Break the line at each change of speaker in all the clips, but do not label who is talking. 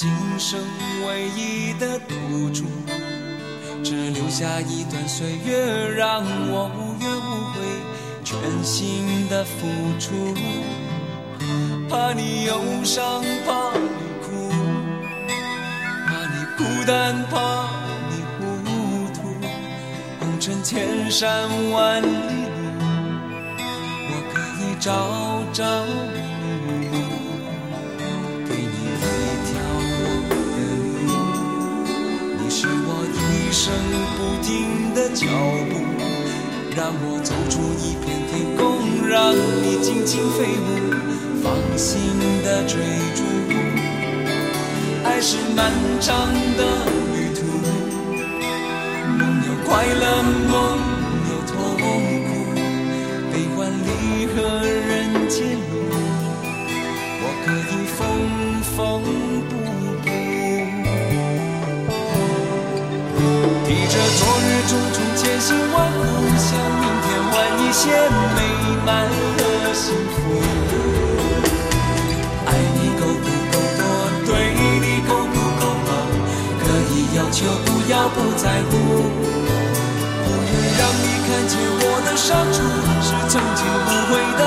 今生唯一的赌注，只留下一段岁月让我无怨无悔，全心的付出。怕你忧伤，怕你哭，怕你孤单，怕你糊涂。红尘千山万里路，我可以朝朝暮暮，脚步，让我走出一片天空，让你尽情飞舞。放心的追逐，爱是漫长的旅途，梦有快乐，梦有痛苦，悲欢离合人间路，我可以缝缝提着昨日种种千辛万苦，向明天换一些美满和幸福。就不要不在乎，不愿让你看见我的伤处，是曾经无悔的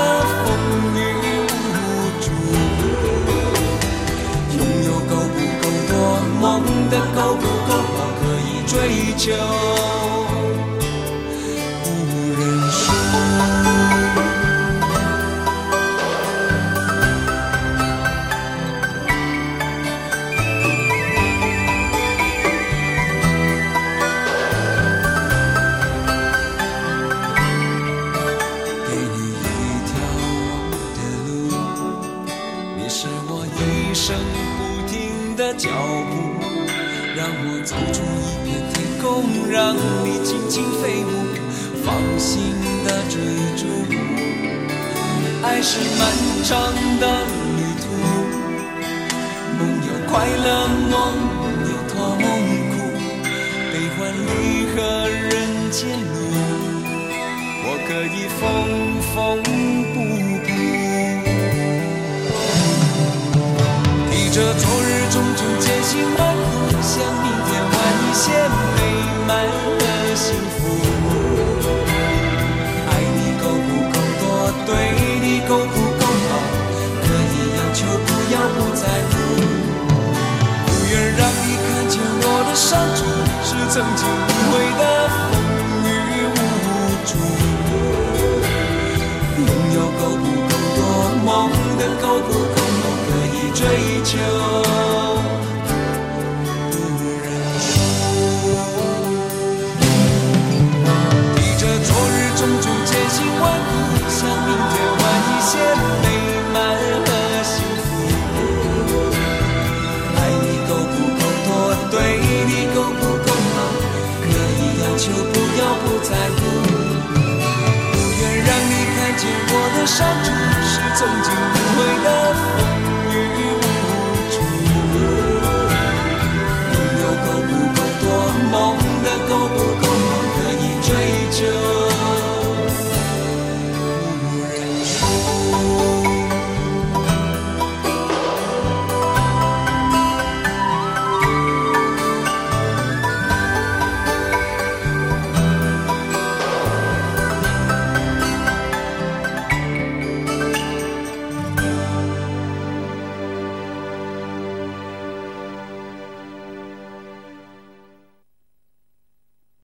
就不认输，给你一条我的路，你是我一生不停的脚步，让我走出一片天。空，让你尽情飞舞，放心的追逐。爱是漫长的旅途，梦有快乐，梦有痛苦，悲欢离合人间路，我可以缝缝补补，提着昨日。种种艰辛万苦，向明天换一些美满和幸福。爱你够不够多，对你够不够好，可以要求，不要不在乎。不愿让你看见我的伤处，是曾经无悔的风雨无阻。拥有够不够多，梦的够不够多，可以追求。删除是曾经